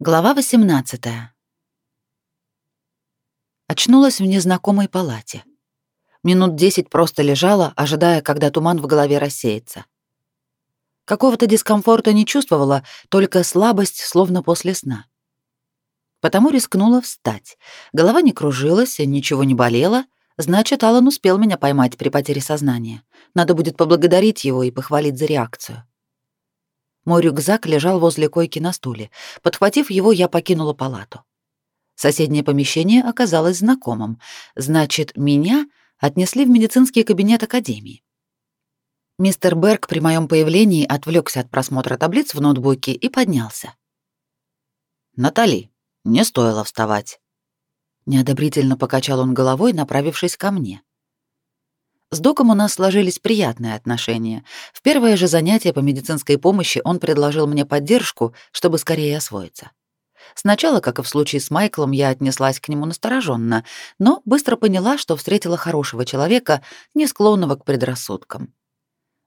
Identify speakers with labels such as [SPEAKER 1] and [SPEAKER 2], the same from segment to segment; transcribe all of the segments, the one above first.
[SPEAKER 1] Глава 18. Очнулась в незнакомой палате. Минут десять просто лежала, ожидая, когда туман в голове рассеется. Какого-то дискомфорта не чувствовала, только слабость, словно после сна. Потому рискнула встать. Голова не кружилась, ничего не болело, значит, Алан успел меня поймать при потере сознания. Надо будет поблагодарить его и похвалить за реакцию. Мой рюкзак лежал возле койки на стуле. Подхватив его, я покинула палату. Соседнее помещение оказалось знакомым. Значит, меня отнесли в медицинский кабинет академии. Мистер Берг при моем появлении отвлекся от просмотра таблиц в ноутбуке и поднялся. «Натали, не стоило вставать». Неодобрительно покачал он головой, направившись ко мне. С доком у нас сложились приятные отношения. В первое же занятие по медицинской помощи он предложил мне поддержку, чтобы скорее освоиться. Сначала, как и в случае с Майклом, я отнеслась к нему настороженно, но быстро поняла, что встретила хорошего человека, не склонного к предрассудкам.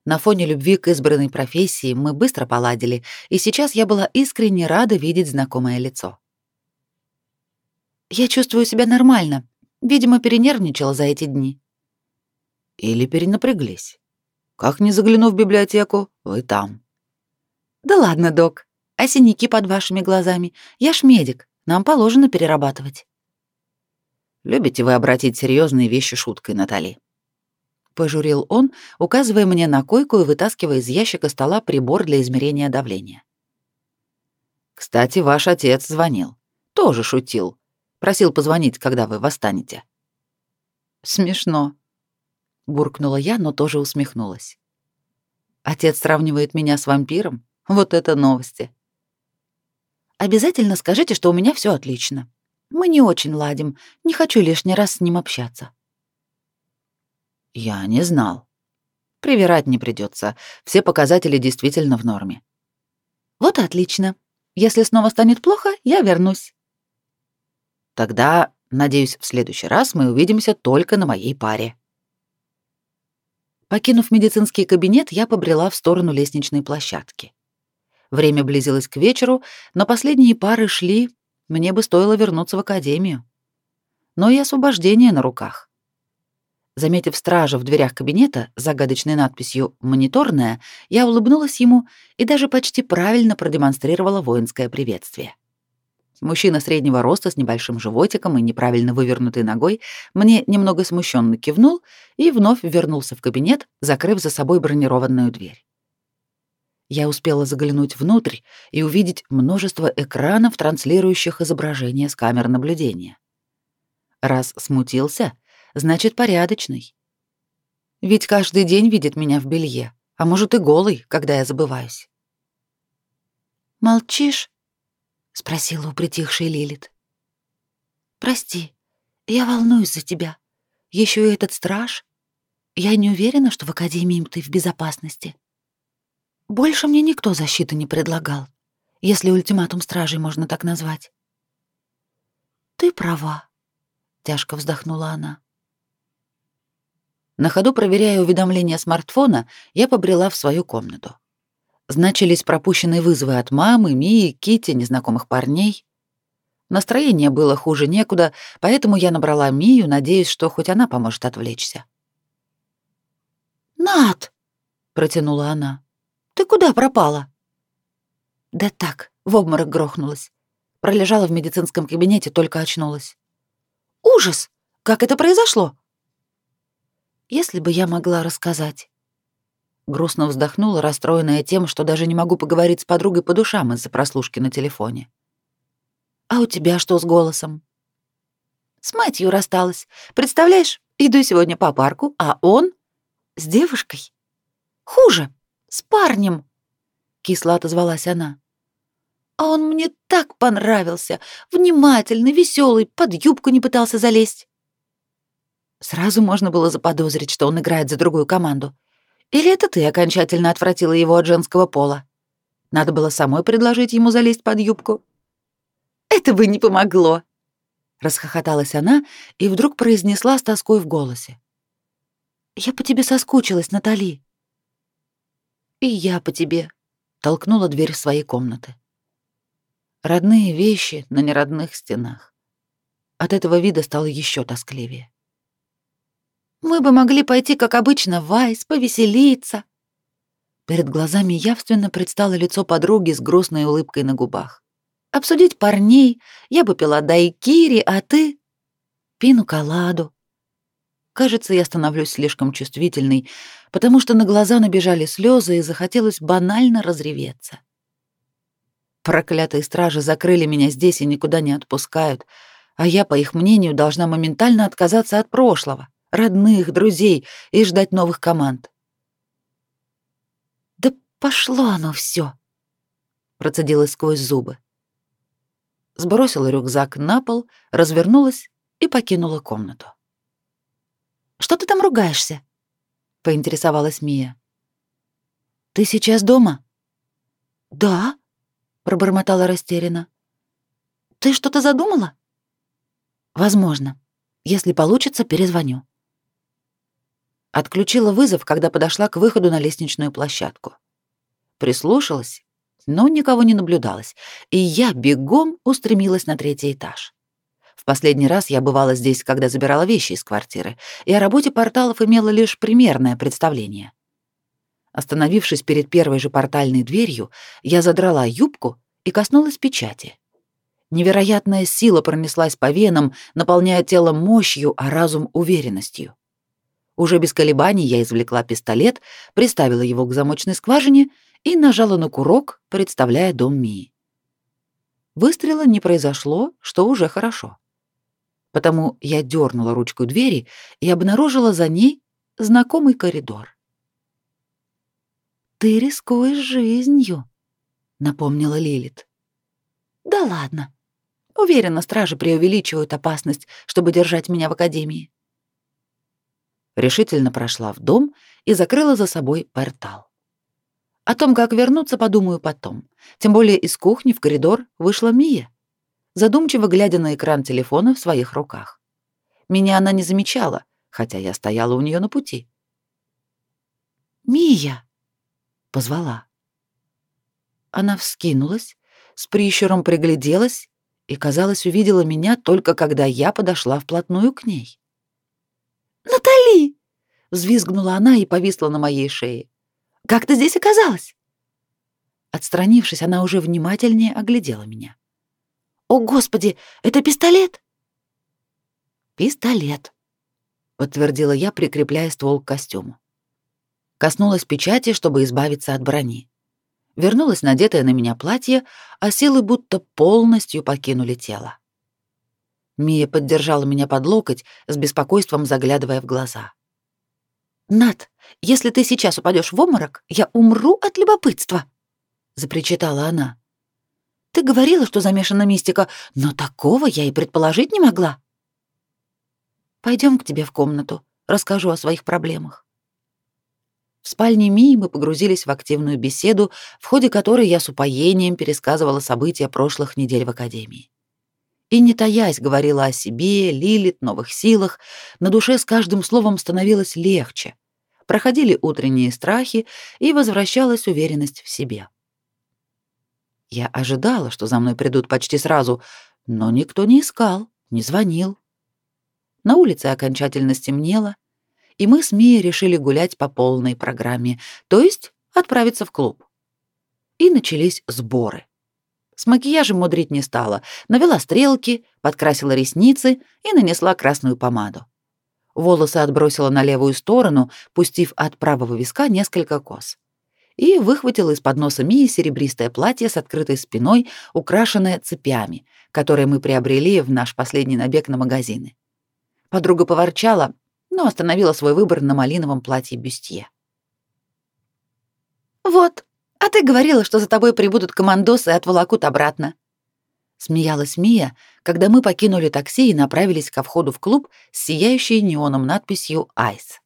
[SPEAKER 1] На фоне любви к избранной профессии мы быстро поладили, и сейчас я была искренне рада видеть знакомое лицо. «Я чувствую себя нормально. Видимо, перенервничала за эти дни», или перенапряглись. Как не загляну в библиотеку, вы там. Да ладно, док. А синяки под вашими глазами? Я ж медик, нам положено перерабатывать. Любите вы обратить серьезные вещи шуткой, Натали? Пожурил он, указывая мне на койку и вытаскивая из ящика стола прибор для измерения давления. Кстати, ваш отец звонил. Тоже шутил. Просил позвонить, когда вы восстанете. Смешно буркнула я, но тоже усмехнулась. Отец сравнивает меня с вампиром? Вот это новости. Обязательно скажите, что у меня все отлично. Мы не очень ладим. Не хочу лишний раз с ним общаться. Я не знал. Привирать не придется. Все показатели действительно в норме. Вот и отлично. Если снова станет плохо, я вернусь. Тогда, надеюсь, в следующий раз мы увидимся только на моей паре. Покинув медицинский кабинет, я побрела в сторону лестничной площадки. Время близилось к вечеру, но последние пары шли, мне бы стоило вернуться в академию. Но и освобождение на руках. Заметив стража в дверях кабинета с загадочной надписью «Мониторная», я улыбнулась ему и даже почти правильно продемонстрировала воинское приветствие. Мужчина среднего роста с небольшим животиком и неправильно вывернутой ногой мне немного смущенно кивнул и вновь вернулся в кабинет, закрыв за собой бронированную дверь. Я успела заглянуть внутрь и увидеть множество экранов, транслирующих изображения с камер наблюдения. Раз смутился, значит, порядочный. Ведь каждый день видит меня в белье, а может и голый, когда я забываюсь. «Молчишь?» — спросила у притихшей Лилит. «Прости, я волнуюсь за тебя. Еще и этот страж. Я не уверена, что в Академии ты в безопасности. Больше мне никто защиты не предлагал, если ультиматум стражей можно так назвать». «Ты права», — тяжко вздохнула она. На ходу проверяя уведомления смартфона, я побрела в свою комнату. Значились пропущенные вызовы от мамы, Мии, Кити, незнакомых парней. Настроение было хуже некуда, поэтому я набрала Мию, надеясь, что хоть она поможет отвлечься. «Над!» — протянула она. «Ты куда пропала?» «Да так, в обморок грохнулась. Пролежала в медицинском кабинете, только очнулась». «Ужас! Как это произошло?» «Если бы я могла рассказать». Грустно вздохнула, расстроенная тем, что даже не могу поговорить с подругой по душам из-за прослушки на телефоне. «А у тебя что с голосом?» «С матью рассталась. Представляешь, иду сегодня по парку, а он с девушкой. Хуже, с парнем!» Кисло отозвалась она. «А он мне так понравился, внимательный, веселый, под юбку не пытался залезть». Сразу можно было заподозрить, что он играет за другую команду. Или это ты окончательно отвратила его от женского пола? Надо было самой предложить ему залезть под юбку. Это бы не помогло. Расхохоталась она и вдруг произнесла с тоской в голосе. Я по тебе соскучилась, Натали. И я по тебе. Толкнула дверь своей комнаты. Родные вещи на неродных стенах. От этого вида стало еще тоскливее. Мы бы могли пойти, как обычно, в Айс, повеселиться. Перед глазами явственно предстало лицо подруги с грустной улыбкой на губах. Обсудить парней, я бы пила дайкири, а ты — пину-коладу. Кажется, я становлюсь слишком чувствительной, потому что на глаза набежали слезы и захотелось банально разреветься. Проклятые стражи закрыли меня здесь и никуда не отпускают, а я, по их мнению, должна моментально отказаться от прошлого, родных, друзей и ждать новых команд. «Да пошло оно все, процедила сквозь зубы. Сбросила рюкзак на пол, развернулась и покинула комнату. «Что ты там ругаешься?» — поинтересовалась Мия. «Ты сейчас дома?» «Да», — пробормотала растерянно. «Ты что-то задумала?» «Возможно. Если получится, перезвоню». Отключила вызов, когда подошла к выходу на лестничную площадку. Прислушалась, но никого не наблюдалось, и я бегом устремилась на третий этаж. В последний раз я бывала здесь, когда забирала вещи из квартиры, и о работе порталов имела лишь примерное представление. Остановившись перед первой же портальной дверью, я задрала юбку и коснулась печати. Невероятная сила пронеслась по венам, наполняя тело мощью, а разум уверенностью. Уже без колебаний я извлекла пистолет, приставила его к замочной скважине и нажала на курок, представляя дом Мии. Выстрела не произошло, что уже хорошо. Потому я дернула ручку двери и обнаружила за ней знакомый коридор. «Ты рискуешь жизнью», — напомнила Лилит. «Да ладно. Уверена, стражи преувеличивают опасность, чтобы держать меня в академии». Решительно прошла в дом и закрыла за собой портал. О том, как вернуться, подумаю потом. Тем более из кухни в коридор вышла Мия, задумчиво глядя на экран телефона в своих руках. Меня она не замечала, хотя я стояла у нее на пути. «Мия!» — позвала. Она вскинулась, с прищуром пригляделась и, казалось, увидела меня только когда я подошла вплотную к ней. «Натали!» — взвизгнула она и повисла на моей шее. «Как ты здесь оказалась?» Отстранившись, она уже внимательнее оглядела меня. «О, Господи, это пистолет?» «Пистолет», — подтвердила я, прикрепляя ствол к костюму. Коснулась печати, чтобы избавиться от брони. Вернулась надетое на меня платье, а силы будто полностью покинули тело. Мия поддержала меня под локоть, с беспокойством заглядывая в глаза. «Над, если ты сейчас упадешь в обморок, я умру от любопытства», — запричитала она. «Ты говорила, что замешана мистика, но такого я и предположить не могла». Пойдем к тебе в комнату, расскажу о своих проблемах». В спальне Мии мы погрузились в активную беседу, в ходе которой я с упоением пересказывала события прошлых недель в Академии. И не таясь говорила о себе, Лилит, новых силах, на душе с каждым словом становилось легче. Проходили утренние страхи, и возвращалась уверенность в себе. Я ожидала, что за мной придут почти сразу, но никто не искал, не звонил. На улице окончательно стемнело, и мы с Мией решили гулять по полной программе, то есть отправиться в клуб. И начались сборы. С макияжем мудрить не стала, навела стрелки, подкрасила ресницы и нанесла красную помаду. Волосы отбросила на левую сторону, пустив от правого виска несколько кос. И выхватила из-под носа Мии серебристое платье с открытой спиной, украшенное цепями, которые мы приобрели в наш последний набег на магазины. Подруга поворчала, но остановила свой выбор на малиновом платье бюстье. «Вот, а ты говорила, что за тобой прибудут командосы и отволокут обратно». Смеялась Мия, когда мы покинули такси и направились ко входу в клуб с сияющей неоном надписью «Айс».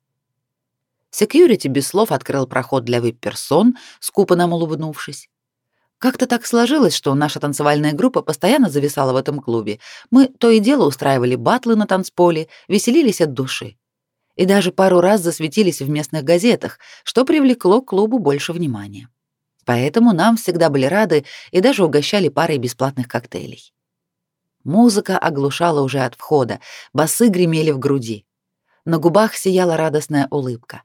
[SPEAKER 1] Секьюрити без слов открыл проход для вип-персон, скупо нам улыбнувшись. Как-то так сложилось, что наша танцевальная группа постоянно зависала в этом клубе. Мы то и дело устраивали батлы на танцполе, веселились от души и даже пару раз засветились в местных газетах, что привлекло к клубу больше внимания. Поэтому нам всегда были рады и даже угощали парой бесплатных коктейлей. Музыка оглушала уже от входа, басы гремели в груди. На губах сияла радостная улыбка.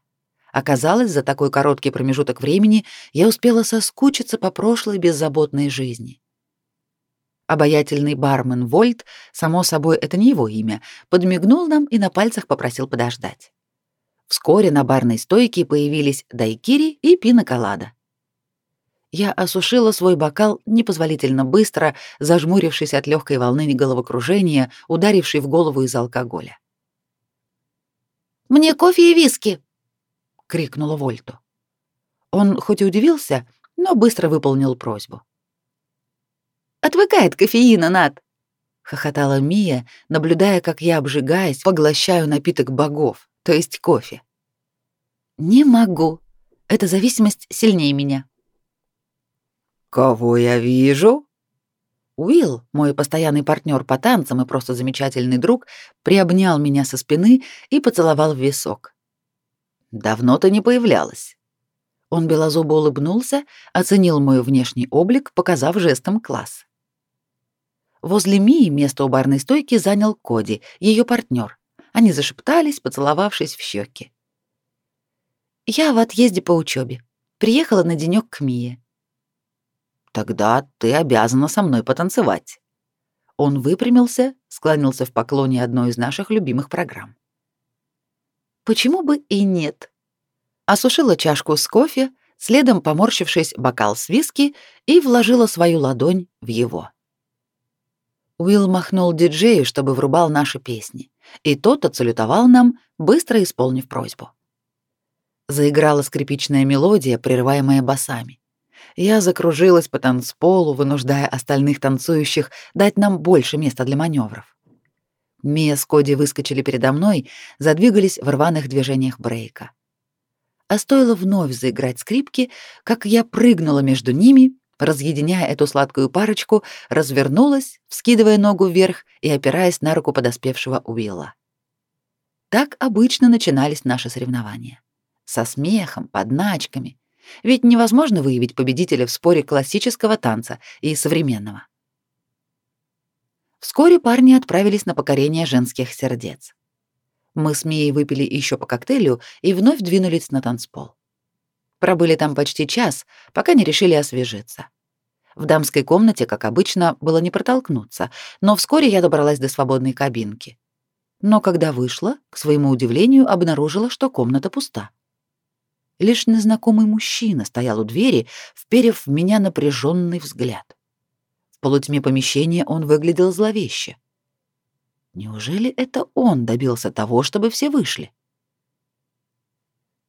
[SPEAKER 1] Оказалось, за такой короткий промежуток времени я успела соскучиться по прошлой беззаботной жизни. Обаятельный бармен Вольт, само собой, это не его имя, подмигнул нам и на пальцах попросил подождать. Вскоре на барной стойке появились дайкири и пина-колада. Я осушила свой бокал непозволительно быстро, зажмурившись от легкой волны головокружения, ударившей в голову из алкоголя.
[SPEAKER 2] «Мне кофе и виски!»
[SPEAKER 1] — крикнула Вольту. Он хоть и удивился, но быстро выполнил просьбу.
[SPEAKER 2] «Отвыкай от кофеина, Над!»
[SPEAKER 1] — хохотала Мия, наблюдая, как я, обжигаясь, поглощаю напиток богов, то есть кофе.
[SPEAKER 2] «Не могу. Эта зависимость сильнее меня»,
[SPEAKER 1] «Кого я вижу?» Уилл, мой постоянный партнер по танцам и просто замечательный друг, приобнял меня со спины и поцеловал в висок. «Давно ты не появлялась». Он белозубо улыбнулся, оценил мой внешний облик, показав жестом класс. Возле Мии место у барной стойки занял Коди, ее партнер. Они зашептались, поцеловавшись в щеки.
[SPEAKER 2] «Я в отъезде по учебе. Приехала на денек к Мие.
[SPEAKER 1] Тогда ты обязана со мной потанцевать. Он выпрямился, склонился в поклоне одной из наших любимых программ.
[SPEAKER 2] Почему бы и нет?
[SPEAKER 1] Осушила чашку с кофе, следом поморщившись бокал с виски и вложила свою ладонь в его. Уилл махнул диджею, чтобы врубал наши песни, и тот отсалютовал нам, быстро исполнив просьбу. Заиграла скрипичная мелодия, прерываемая басами. Я закружилась по танцполу, вынуждая остальных танцующих дать нам больше места для маневров. Мия с Коди выскочили передо мной, задвигались в рваных движениях брейка. А стоило вновь заиграть скрипки, как я прыгнула между ними, разъединяя эту сладкую парочку, развернулась, вскидывая ногу вверх и опираясь на руку подоспевшего Уилла. Так обычно начинались наши соревнования. Со смехом, подначками, ведь невозможно выявить победителя в споре классического танца и современного. Вскоре парни отправились на покорение женских сердец. Мы с Мией выпили еще по коктейлю и вновь двинулись на танцпол. Пробыли там почти час, пока не решили освежиться. В дамской комнате, как обычно, было не протолкнуться, но вскоре я добралась до свободной кабинки. Но когда вышла, к своему удивлению, обнаружила, что комната пуста. Лишь незнакомый мужчина стоял у двери, вперев в меня напряженный взгляд. В полутьме помещения он выглядел зловеще. Неужели это он добился того, чтобы все вышли?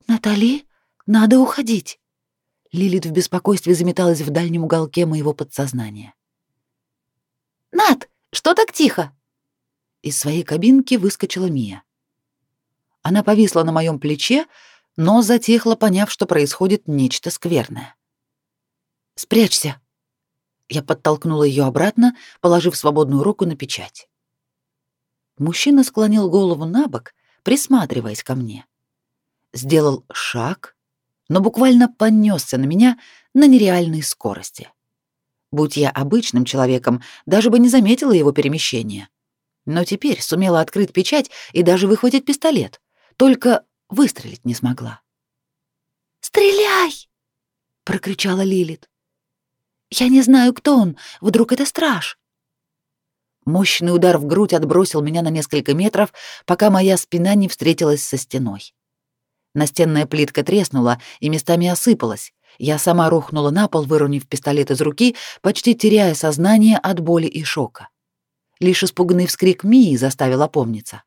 [SPEAKER 2] «Натали, надо уходить!»
[SPEAKER 1] Лилит в беспокойстве заметалась в дальнем уголке моего подсознания.
[SPEAKER 2] «Нат, что так тихо?»
[SPEAKER 1] Из своей кабинки выскочила Мия. Она повисла на моем плече, но затихла, поняв, что происходит нечто скверное. «Спрячься!» Я подтолкнула ее обратно, положив свободную руку на печать. Мужчина склонил голову на бок, присматриваясь ко мне. Сделал шаг, но буквально понесся на меня на нереальной скорости. Будь я обычным человеком, даже бы не заметила его перемещения. Но теперь сумела открыть печать и даже выхватить пистолет. Только выстрелить не смогла.
[SPEAKER 2] «Стреляй!» — прокричала Лилит. «Я не знаю, кто он. Вдруг это страж?»
[SPEAKER 1] Мощный удар в грудь отбросил меня на несколько метров, пока моя спина не встретилась со стеной. Настенная плитка треснула и местами осыпалась. Я сама рухнула на пол, выронив пистолет из руки, почти теряя сознание от боли и шока. Лишь испуганный вскрик Мии заставил опомниться.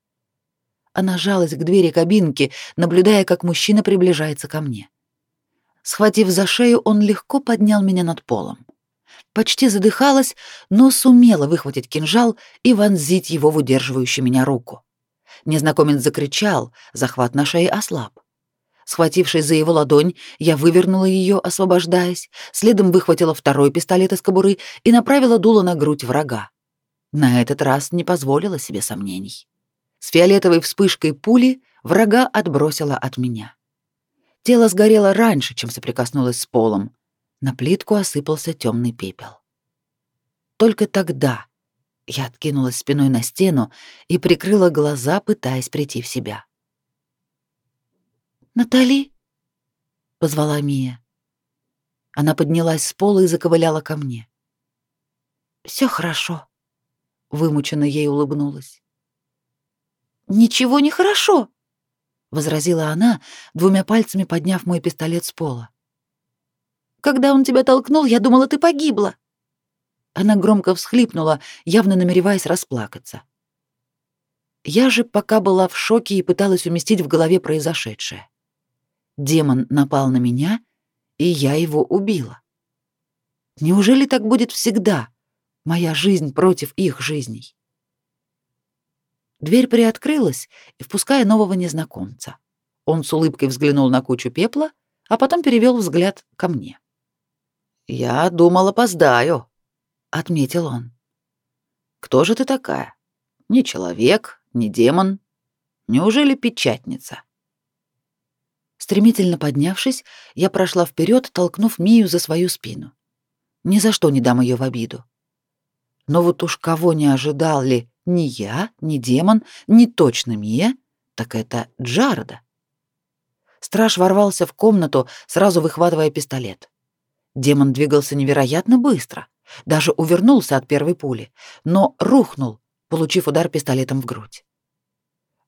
[SPEAKER 1] Она жалась к двери кабинки, наблюдая, как мужчина приближается ко мне. Схватив за шею, он легко поднял меня над полом. Почти задыхалась, но сумела выхватить кинжал и вонзить его в удерживающую меня руку. Незнакомец закричал, захват на шее ослаб. Схватившись за его ладонь, я вывернула ее, освобождаясь, следом выхватила второй пистолет из кобуры и направила дуло на грудь врага. На этот раз не позволила себе сомнений. С фиолетовой вспышкой пули врага отбросило от меня. Тело сгорело раньше, чем соприкоснулось с полом. На плитку осыпался темный пепел. Только тогда я откинулась спиной на стену и прикрыла глаза, пытаясь прийти в себя.
[SPEAKER 2] «Натали?»
[SPEAKER 1] — позвала Мия. Она поднялась с пола и заковыляла ко мне.
[SPEAKER 2] Все хорошо», —
[SPEAKER 1] вымученно ей улыбнулась.
[SPEAKER 2] «Ничего не хорошо», —
[SPEAKER 1] возразила она, двумя пальцами подняв мой пистолет с пола.
[SPEAKER 2] «Когда он тебя толкнул, я думала, ты погибла».
[SPEAKER 1] Она громко всхлипнула, явно намереваясь расплакаться. Я же пока была в шоке и пыталась уместить в голове произошедшее. Демон напал на меня, и я его убила. Неужели так будет всегда? Моя жизнь против их жизней. Дверь приоткрылась, впуская нового незнакомца. Он с улыбкой взглянул на кучу пепла, а потом перевел взгляд ко мне. «Я думал, опоздаю», — отметил он. «Кто же ты такая? Не человек, не демон. Неужели печатница?» Стремительно поднявшись, я прошла вперед, толкнув Мию за свою спину. Ни за что не дам ее в обиду. Но вот уж кого не ожидал ли ни я, ни демон, ни точно Мия, так это Джареда. Страж ворвался в комнату, сразу выхватывая пистолет. Демон двигался невероятно быстро, даже увернулся от первой пули, но рухнул, получив удар пистолетом в грудь.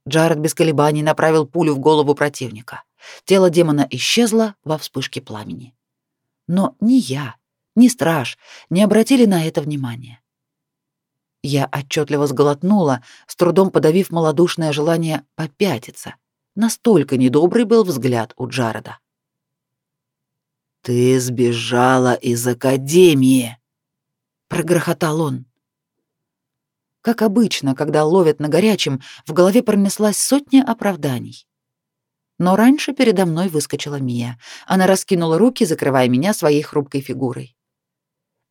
[SPEAKER 1] Джаред без колебаний направил пулю в голову противника. Тело демона исчезло во вспышке пламени. Но ни я, ни страж не обратили на это внимания. Я отчетливо сглотнула, с трудом подавив малодушное желание попятиться. Настолько недобрый был взгляд у Джареда. «Ты сбежала из академии!» — прогрохотал он. Как обычно, когда ловят на горячем, в голове пронеслась сотня оправданий. Но раньше передо мной выскочила Мия. Она раскинула руки, закрывая меня своей хрупкой фигурой.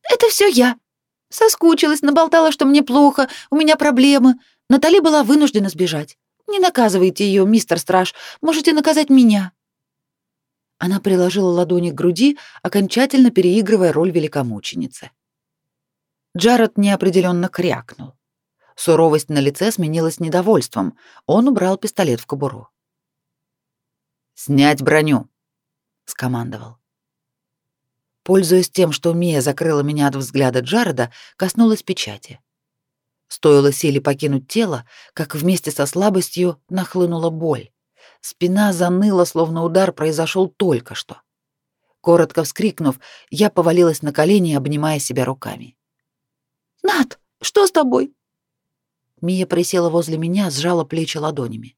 [SPEAKER 2] «Это все я. Соскучилась, наболтала, что мне плохо, у меня проблемы. Натали была вынуждена сбежать. Не наказывайте ее, мистер Страж, можете наказать меня».
[SPEAKER 1] Она приложила ладони к груди, окончательно переигрывая роль великомученицы. Джаред неопределенно крякнул. Суровость на лице сменилась недовольством. Он убрал пистолет в кобуру. «Снять броню!» — скомандовал. Пользуясь тем, что Мия закрыла меня от взгляда Джареда, коснулась печати. Стоило силе покинуть тело, как вместе со слабостью нахлынула боль. Спина заныла, словно удар произошел только что. Коротко вскрикнув, я повалилась на колени, обнимая себя руками.
[SPEAKER 2] «Над, что с тобой?»
[SPEAKER 1] Мия присела возле меня, сжала плечи ладонями.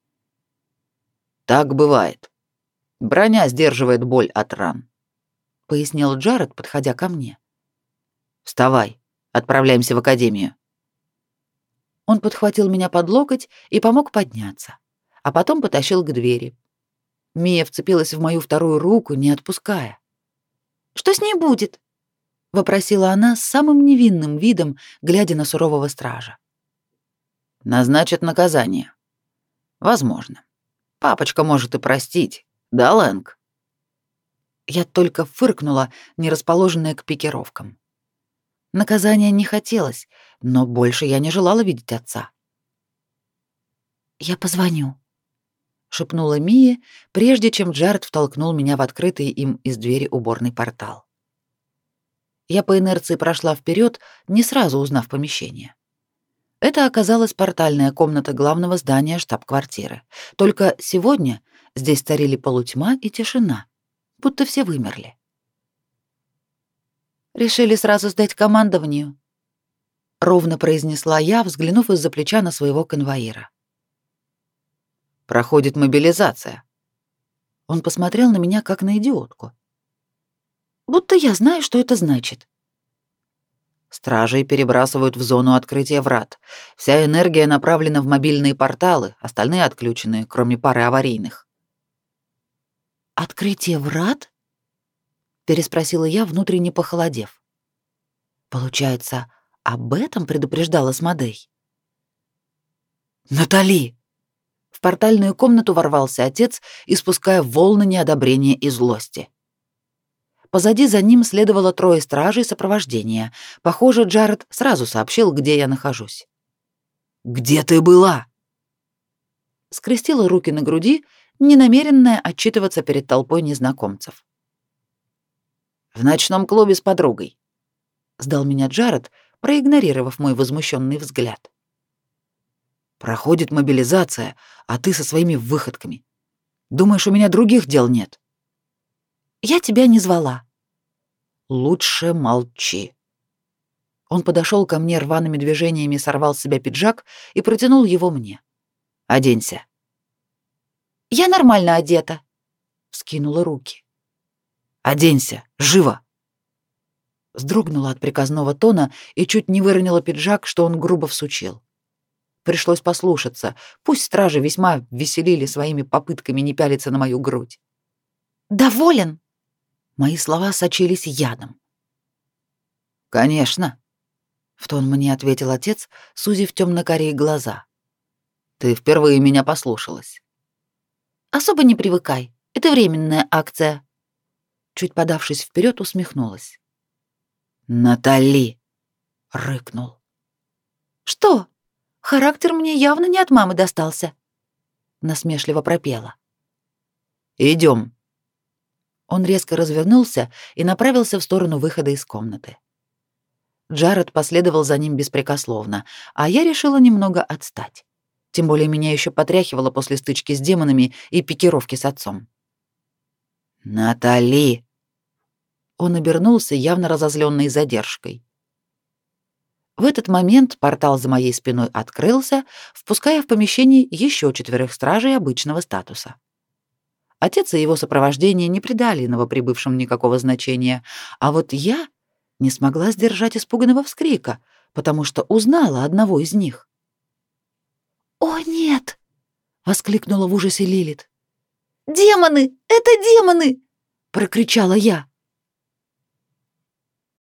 [SPEAKER 1] «Так бывает», Броня сдерживает боль от ран, пояснил Джаред, подходя ко мне. Вставай, отправляемся в академию. Он подхватил меня под локоть и помог подняться, а потом потащил к двери. Мия вцепилась в мою вторую руку, не отпуская.
[SPEAKER 2] Что с ней будет?
[SPEAKER 1] вопросила она с самым невинным видом, глядя на сурового стража. Назначат наказание. Возможно. Папочка может и простить, да, Лэнг?» Я только фыркнула, не расположенная к пикировкам. Наказания не хотелось, но больше я не желала видеть отца.
[SPEAKER 2] «Я позвоню», —
[SPEAKER 1] шепнула Мия, прежде чем Джаред втолкнул меня в открытый им из двери уборный портал. Я по инерции прошла вперед, не сразу узнав помещение. Это оказалась портальная комната главного здания штаб-квартиры. Только сегодня Здесь царили полутьма и тишина, будто все вымерли.
[SPEAKER 2] «Решили сразу сдать командованию», — ровно произнесла я, взглянув из-за плеча на своего конвоира.
[SPEAKER 1] «Проходит мобилизация». Он посмотрел на меня, как на идиотку.
[SPEAKER 2] «Будто я знаю, что это значит».
[SPEAKER 1] Стражей перебрасывают в зону открытия врат. Вся энергия направлена в мобильные порталы, остальные отключены, кроме пары аварийных.
[SPEAKER 2] «Открытие врат?»
[SPEAKER 1] — переспросила я, внутренне похолодев. «Получается, об этом предупреждала Смодей?» «Натали!» В портальную комнату ворвался отец, испуская волны неодобрения и злости. Позади за ним следовало трое стражей сопровождения. Похоже, Джаред сразу сообщил, где я нахожусь. «Где ты была?» Скрестила руки на груди, ненамеренная отчитываться перед толпой незнакомцев. «В ночном клубе с подругой», — сдал меня Джаред, проигнорировав мой возмущенный взгляд. «Проходит мобилизация, а ты со своими выходками. Думаешь, у меня других дел нет?»
[SPEAKER 2] Я тебя не звала.
[SPEAKER 1] Лучше молчи. Он подошел ко мне рваными движениями, сорвал с себя пиджак и протянул его мне. Оденься.
[SPEAKER 2] Я нормально одета.
[SPEAKER 1] Скинула руки. Оденься, живо. Сдрогнула от приказного тона и чуть не выронила пиджак, что он грубо всучил. Пришлось послушаться. Пусть стражи весьма веселили своими попытками не пялиться на мою грудь.
[SPEAKER 2] «Доволен?»
[SPEAKER 1] Мои слова сочились ядом. «Конечно», — в тон мне ответил отец, сузив темно-карие глаза. «Ты впервые меня послушалась».
[SPEAKER 2] «Особо не привыкай. Это временная акция».
[SPEAKER 1] Чуть подавшись вперед, усмехнулась. «Натали!» — рыкнул.
[SPEAKER 2] «Что? Характер мне явно не от мамы достался», — насмешливо пропела.
[SPEAKER 1] Идем. Он резко развернулся и направился в сторону выхода из комнаты. Джаред последовал за ним беспрекословно, а я решила немного отстать. Тем более меня еще потряхивало после стычки с демонами и пикировки с отцом. «Натали!» Он обернулся, явно разозленный задержкой. В этот момент портал за моей спиной открылся, впуская в помещение еще четверых стражей обычного статуса. Отец и его сопровождение не придали новоприбывшим никакого значения, а вот я не смогла сдержать испуганного вскрика, потому что узнала одного из них.
[SPEAKER 2] «О, нет!» — воскликнула в ужасе Лилит.
[SPEAKER 1] «Демоны! Это демоны!» — прокричала я.